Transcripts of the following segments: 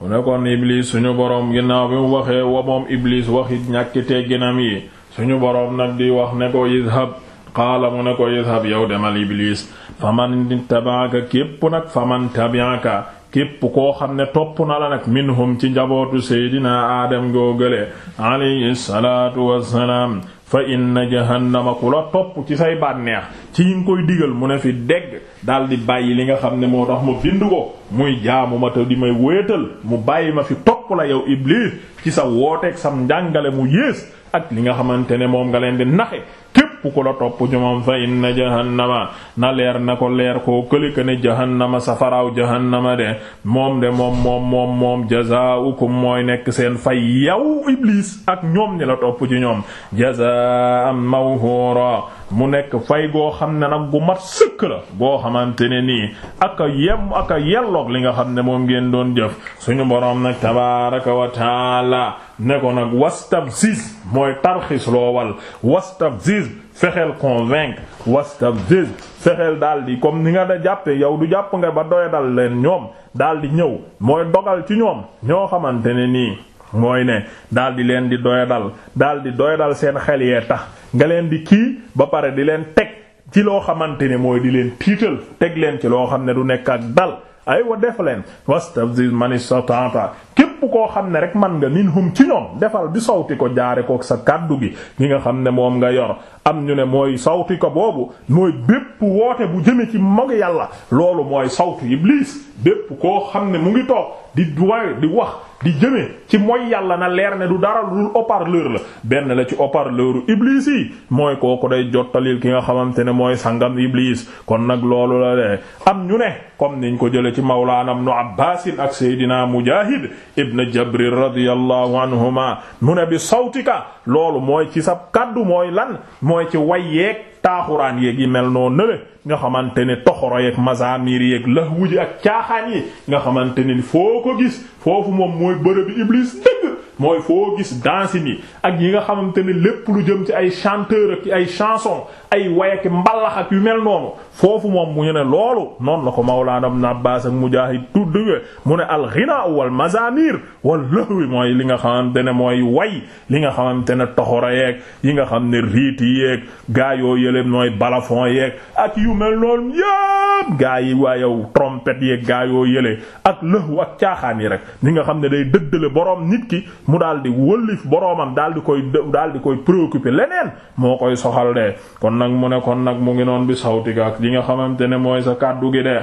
mu ne kon Iblis suñu boroom ginnaaw bi mu waxee wa moom Iblis waxi ñàkki tegginam yi suñu boroom nag di wax ne ko idhab qaala mu ne ko idhab yow demal Iblis faman tabaaka képp nag faman tabiaka képp koo xam ne topp na la nag minhum ci njabootu seydina aadam googale alayhi salaatu wassalaam fa inna jahannama ku la topp ci say bànneex ci yi nga koy digal mu ne fi dégg daal di bàyyi li nga xam ne moo tax ma bind ko muy jaamu ma te di may wéetal mu bàyyi ma fi topp la yow iblis ci sa wooteeg sam njàngale mu yées ak li nga xamante ne moom nga leen di naxe képp ku la topp ci moom fa inna jahannama na leer na ko leer koo këlika ne jahannama safaraaw jahannama de moom de moom moom moom moom jazaa'ukum mooy nekk seen fay yow iblis ak ñoom ñi la topp ci ñoom jazaa'an mawhura mu nekk fay goo xam ne nag gu mat sëkk la goo xamante ne nii ak a yem ak a yelloog li nga xam ne moom ngeen doon jëf suñu boroom nag tabaaraka wa taala ne ko nag wastabziz mooy tarxis loowal wastabziz fexeel convaincre wastabdiz fexeel daal di comme ni nga da jàppee yow du jàpp nga ba doya dal leen ñoom daal di ñëw mooy dogal ci ñoom ñoo xamante ne nii mooy ne daal di leen di doya dal daal di doya dal seen xel yee tax nga leen di kii ba pare di leen teg ci loo xamante ne mooy di leen tiital teg leen ci loo xam ne du nekk ak dal ay wa def leen wastafziz man istata'ta képp koo xam ne rek man nga minhum ci ñoom defal bi sawti ko jaare kook sa kàddu gi gi nga xam ne moom nga yor am ñu ne mooy sawti ko boobu mooy bépp woote bu jëme ci mogi yàlla loolu mooy sawtu iblis bépp koo xam ne mu ngi toog di way di wax di jëme ci mooy yàlla na leer ne du dara lu haut-parleur la benn la ci haut-parleuru iblis yi mooy kooku day jottalil ki nga xamante ne mooy sangam iblis kon nag loolu la de am ñu ne comme niñ ko jële ci mawlaana ibnu abbaasin ak seydina mujaahid ibn jabri radiyallahu anhuma mu ne bi sawtika loolu mooy ci sa kaddu mooy lan mooy ci way yeeg taaxuraan yeeg yi mel noo nële nga xamante ne toxoro yeeg mazamir yeeg lahwu ji ak caaxaan yi nga xamante ne foo ko gis foofu moom mooy bërëb bi iblis dëgg mooy foo gis dansin yi ak yi nga xamante ne lépp lu jëm ci ay chanteur ak ay chanson ay wayaki mbalax ak yu mel noonu foofu moom mu ñu ne loolu noonu la ko Mawlaana Ibn Abbaas ak Mujaahid tudd mu ne al ghina wal mazamir wal lahwi mooy li nga xamante ne mooy way li nga xamante ne toxora yeeg yi nga xam ne riiti yeeg gaa yoo yële mooy balafon yeeg ak yu mel noonu yépp gaa yi waa yow trompette yeeg gaa yoo yële ak lëhu ak caaxaan yi rek li nga xam ne day dëddale boroom nit ki mu daal di wëllif boroomam daal di koy daal di koy préoccupé leneen moo koy soxal de kon nag mu ne kon nag mu ngi noon bi sawtika ak li nga xamante ne mooy sa kàddu gi de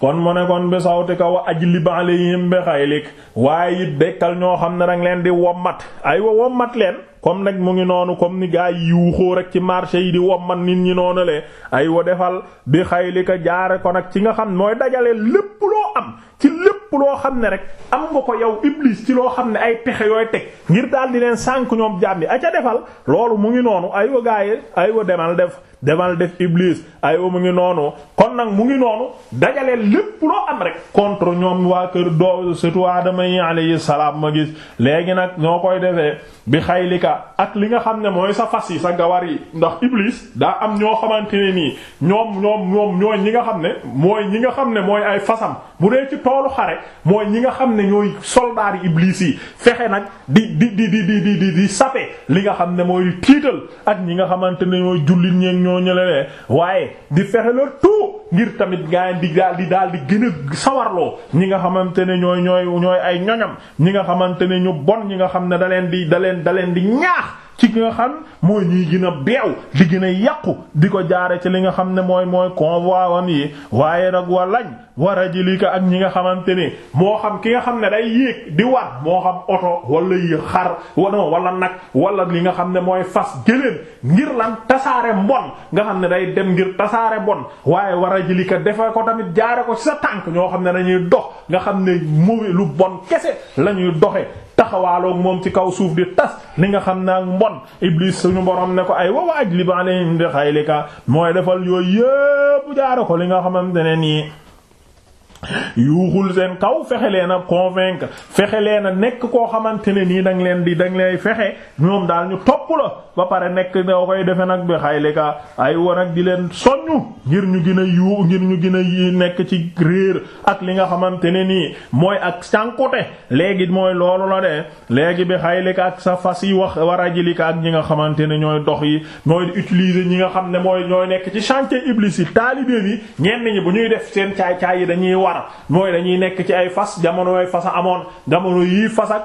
kon mu ne kon bi sawtika wa ajlib alayhim bi xaylik waaye it dekkal ñoo xam ne danga leen di wommat aywa wommat leen comme nag mu ngi noonu comme ni gaa yi yuuxoo rek ci marché yi di wommat nit ñi noonu le aywa defal bi xaylika jaare ko nag ci nga xam mooy dajale lépp loo am ci lépp loo xam ne rek am nga ko yow iblis ci loo xam ne ay pexe yooy teg ngir daal di leen sànk ñoom jàmm yi a ca defal loolu mu ngi noonu ay wa gaaye ay wa demal def demal def iblis ay wa mu ngi noonu kon nag mu ngi noonu dajale lépp loo am rek contre ñoom waa kër doo surtout aadama yi alayhi salaam ma gis léegi nag ñoo koy defee bi xaylika ak li nga xam ne mooy sa fas yi sa gawar yi ndax iblis daa am ñoo xamante ne nii ñoom ñoom ñoom ñooy ñi nga xam ne mooy ñi nga xam ne mooy ay fasam bu dee ci toolu xare mooy ñi nga xam ne ñooy soldaar yi iblis yi fexe nag di di di di di di di di sape li nga xam ne mooy di tiital ak ñi nga xamante ne ñooy jullit ñeeg ñoo ñëlewee waaye di fexe la tout ngir tamit gaay di daal di daal di gën a sawarloo ñi nga xamante ne ñooy ñooy ñooy ay ñoñam ñi nga xamante ne ñu bon ñi nga xam ne da leen di da leen da leen di ñaax ci ki nga xam mooy ñuy gën a beew di gën a yàqu di ko jaare ci li nga xam ne mooy mooy convoi wam yi waaye nag wa lañ war a jilika ak ñi nga xamante ni moo xam ki nga xam ne day yéeg di war moo xam oto wala yi xar wala wala nag wala li nga xam ne mooy fas gëléen ngir lan tasaare mbon nga xam ne day dem ngir tasaare mbon waaye war a jëli ko defe ko tamit jaare ko ci sa tànk ñoo xam ne dañuy dox nga xam ne mauvais lu bon kese la ñuy doxee taxawaaloog moom ci kaw suuf di tas li nga xam ne ak mbon iblis suñu borom ne ko ay wa ajlib alayhim bi xaylika mooy defal yooyu yépp jaare ko li nga xamante ne nii yuuxul seen kaw fexe leen a convaincre fexe leen a nekk koo xamante ne nii danga leen di danga lay fexe ñoom daal ñu topp la ba pare nekk doo koy defe nag bi xayli ka ay war ak di leen soññu ngir ñu gën a yuu ngir ñu gën a yi nekk ci réer ak li nga xamante ne nii mooy ak sànkute léegi mooy loolu la de léegi bi xaylika ak sa fas yi wax war a jilika ak ñi nga xamante ne ñooy dox yi ñooy utiliser ñi nga xam ne mooy ñooy nekk ci chantier iblis yi taalibeem yi ñenn ñi bu ñuy def seen caay-caay yi dañuy war mooy dañuy nekk ci ay fas jamono yooyu fas a amoon jamono yii fas ak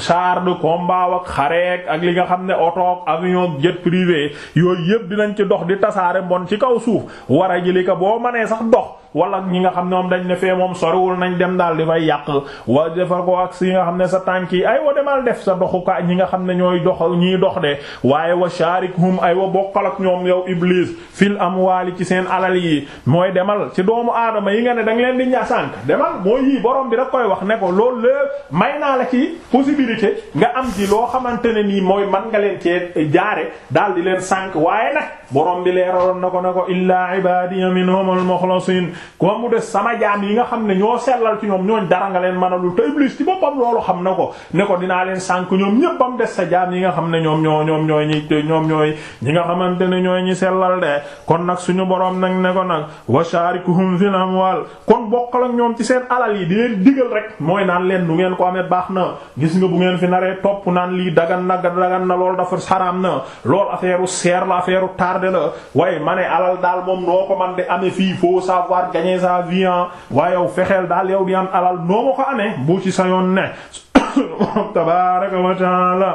char de combat ak xareek ak li nga xam ne oto avion jet privé yooyu yëpp dinañ ci dox di tasaare mbon ci kaw suuf war a jilika boo mënee sax dox wala ñi nga xam ne moom dañ ne fee moom soriwul nañ dem daal di fay yàq wa defar ko ak si nga xam ne sa tànk yi ay wa demal def sa doxukaay ñi nga xam ne ñooy dox ñiy dox de waaye wa sharikhum ay wa bokkal ak ñoom yow iblis fil amwaali ci seen alal yi mooy demal ci doomu aadama yi nga ne da nga leen di ñasànk demal mooy yii borom bi da koy wax ne ko loolu lépp may naa la ci possibilité nga am ci loo xamante ne nii mooy man nga leen cee jaare daal di leen sànq waaye nag borom bi leeraloon na ko ne ko illaa ibadiya minhumul mukhlasin ku mu des sama jaam yi nga xam ne ñoo sellal ci ñoom ñooñ dara nga leen mënalul te iblis ci boppam loolu xam na ko ne ko dinaa leen sànq ñoom ñépp bam des sa jaam yi nga xam ne ñoom ñoo ñoom ñooy ñi ñoom ñooy ñi nga xamante ne ñooy ñi sellal de kon nag suñu borom nag ne ko nag wa sharikuhum fil amwal kon bokkal ak ñoom ci seen alal yi di leen digal rek mooy naan leen du ngeen ko amee baax na gis nga bu ngeen fi naree topp naan lii dagan na dagan na lool dafa xaraam na lool affaire seer la affaire tardé la waaye ma ne alal daal moom noo ko man di amee fii faut savoir gagner sa vie ah. waaye yow fexeel daal yow di am alal noo ma ko amee bu ci sa yoon ne tabaaraka wa taala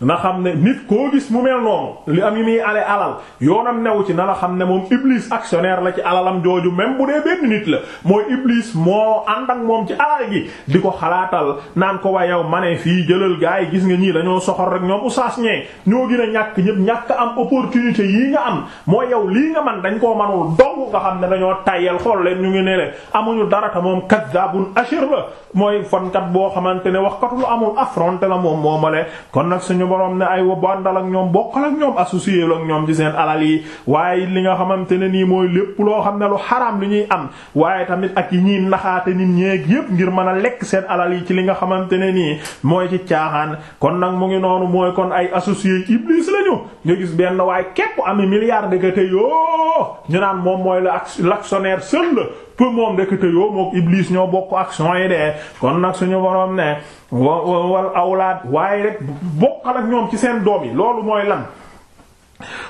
na xam ne nit koo gis mu mel noonu li am yi muy ale alal yoonam new ci na la xam ne moom Iblis actionnaire la ci alalam jooju même bu dee benn nit la mooy Iblis moo ànd ak moom ci alal gi di ko xalaatal naan ko wa yow ma ne fii jëlal gaa yi gis nga ñii dañoo soxor rek ñoom oustaz ñee ñoo gën a ñàkk ñëpp ñàkk am opportunité yii nga am mooy yow lii nga man dañ koo manul dong nga xam ne dañoo tayel xool leen ñu ngi ne le amuñu dara ta moom kazzabun ashir la mooy fonkat boo xamante ne wax kat lu amul affronté la moom moomale kon nag suñu borom ne ay wa bandal ak ñoom bokkal ak ñoom associé ak ñoom ci seen alal yi waaye li nga xamante ne nii mooy lépp loo xam ne lu xaraam lu ñuy am waaye tamit ak yi ñuy naxaate nit ñeeg yépp ngir mën a lekk seen alal yi ci li nga xamante ne nii mooy ci caaxaan kon nag mu ngi noonu mooy kon ay associé iblis lañu nga gis benn waaye képp ami milliard de yoo ñu naan moom mooy la actionnaire seul que moom ndekete yoo mook Iblis ñoo bokk action yi de kon nag suñu borom ne wa wal awlaad waaye rek bokkal ak ñoom ci seen doom yi loolu mooy lan.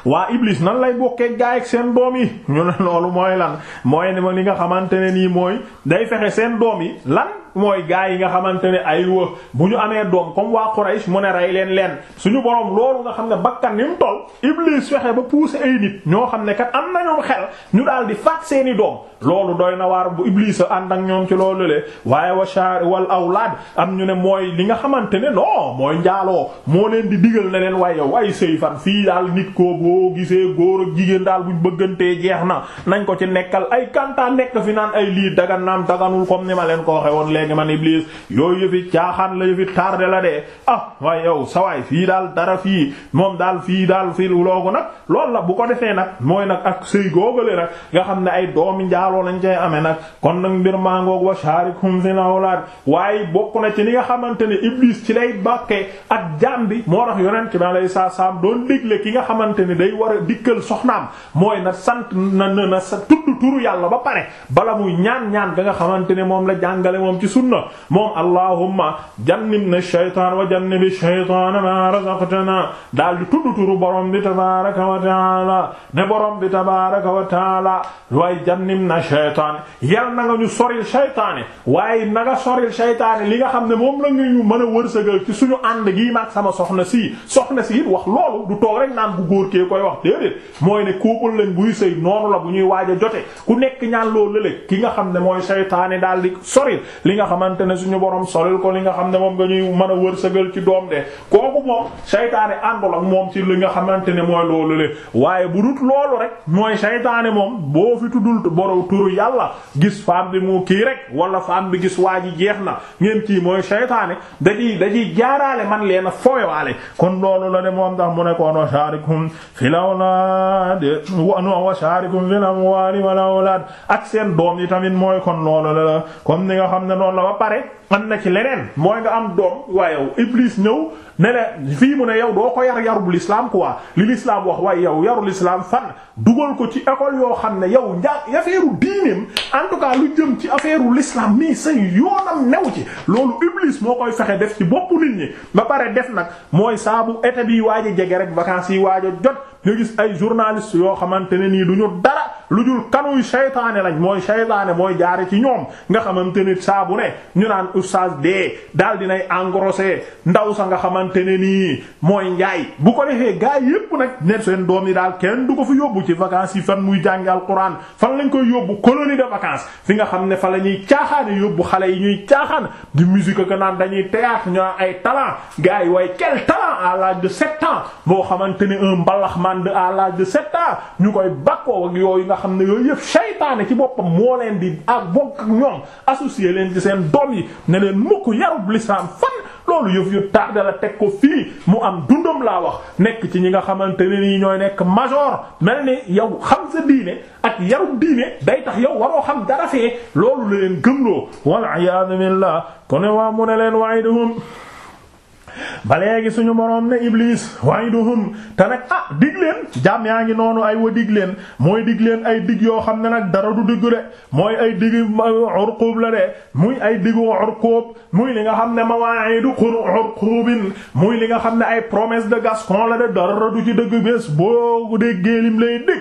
waa Iblis nan lay bokkee gaay ak seen doom yi ñu ne loolu mooy lan mooy ne ma li nga xamante ne nii mooy day fexe seen doom yi lan. mooy gaa yi nga xamante ne ay wa bu ñu amee doom comme waa Quraysh mu ne rey leen leen suñu borom loolu nga xam ne bakkan ni mu toll Iblis fexe ba pousser ay nit ñoo xam ne kat am na ñoom xel ñu daal di faat seeni doom loolu doy na waar bu Iblis a ànd ak ñoom ci loolu le waaye wa shaar wal awlaad am ñu ne mooy li nga xamante ne non mooy njaaloo moo leen di digal ne leen waaye waaye sëy fan fii daal nit ko boo gisee góor ak jigéen daal buñ bëggantee jeex na nañ ko ci nekkal ay kanta nekk fi naan ay lii dagan naam daganul comme ni ma leen ko waxe woon léegi man Iblis yooyu yëfi caaxaan la yëfi tardé la de ah waaye yow sawaay fii daal dara fii moom daal fii daal fii loogu nag loolu la bu ko defee nag mooy nag ak sëy googale nag nga xam ne ay doomi njaaloo lañ cay amee nag kon nag mbir maa ngoog wa sharikhum fil awlad waaye bokk na ci li nga xamante ne iblis ci lay bàkkee ak jaam bi moo tax yonent bi alayhi salaam doon dégle ki nga xamante ne day war a dikkal soxnaam mooy na sant na na na sa tudd turu yàlla ba pare bala muy ñaan ñaan ga nga xamante ne moom la jàngale moom ci sunna moom allahumma jannibna shaytaan wa jannibi shaytaana ma razaqtana daal di tudd turu borom bi tabaaraka wa taala ne borom bi tabaaraka wa taala waaye jannibna shaytaan yal na nga ñu soril shaytaane waaye na nga soril shaytaane li nga xam ne moom la nga ñu mën a wërsëgal ci suñu ànd gii maag sama soxna si soxna si it wax loolu du toog rek naan bu góor kee koy wax déedéet mooy ne couple lañ buy sëy noonu la bu ñuy waaj a jote ku nekk ñaan loo lële ki nga xam ne mooy saytaane daal di soril li nga xamante ne suñu borom soril ko li nga xam ne moom nga ñuy mën a wërsëgal ci doom de kooku moom saytaane àndul ak moom ci li nga xamante ne mooy loo lële waaye bu dut loolu rek mooy saytaane moom boo fi tuddul borom turu yàlla gis femme bi mu kii rek wala femme bi gis waa ji jeex na ngeen kii mooy saytaane da ciy da ciy jaaraale man leen a fooywaale kon loolu la de moom tax mu ne koon wa sharikum fil awlaad wa shaarikum fil amwaali wal awlaad ak seen doom yi tamit mooy kon loolu la la comme ni nga xam ne noonu la ba pare am na ci leneen mooy nga am doom waaye yow Iblis ñëw ne la fii mu ne yow doo ko yar yarul islam quoi li l'islam wax waaye yow yarul islam fan dugal ko ci école yoo xam ne yow njàng affaire diineem en tout cas lu jëm ci affaire l'islam nii sa yoonam new ci loolu Iblis moo koy fexe def ci boppu nit ñi ba pare def nag mooy saabu été bi waaj a jege rek vacances yi waaj a jot nga gis ay journalistes yoo xamante ne nii du ñu dara lu dul kanuy saytaane lañ mooy saytaane mooy jaare ci ñoom nga xamante ne saa bu ne ñu naan oustaz dee daal dinay engrossé ndaw sa nga xamante ne nii mooy njaay bu ko defee gaa yépp nag ne seen doom yi daal kenn du ko fi yóbbu ci vacances yi fan muy jàngi alquran fan lañ koy yóbbu colonie de vacances fi nga xam ne fa la ñuy caaxaane yóbbu xale yi ñuy caaxaan di musique ko naan dañuy théâtre ñu ay talent gars yi waaye quel talent à l'âge de sept ans boo xamante ne un mbalax man de à l'âge de sept ans ñu koy bakkoo ak yooyu nga xam ne yooyu yëpp saytaane ci boppam moo leen di ak bokk ak ñoom associé leen ci seen doom yi ne leen mukk yarub lislaam fan loolu yëf yu tardé la teg ko fii mu am dundam laa wax nekk ci ñi nga xamante ne nii ñooy nekk major mel ni yow xam sa diine ak yarub diine day tax yow waroo xam dara fee loolu la leen gëmloo wal iyaadu billah kon waa mu ne leen wa'iduhum ba léegi suñu boroom ne Iblis wa'iduhum te nag ah dig leen jaam yaa ngi noonu ay wa dig leen mooy dig leen ay dig yoo xam ne nag dara du diggu de mooy ay digi urqub la de muy ay digu urqub muy li nga xam ne mawaa'idu urqubin muy li nga xam ne ay promesse de Gascon la de dara du ci dëgg bés boo déggee lim lay dig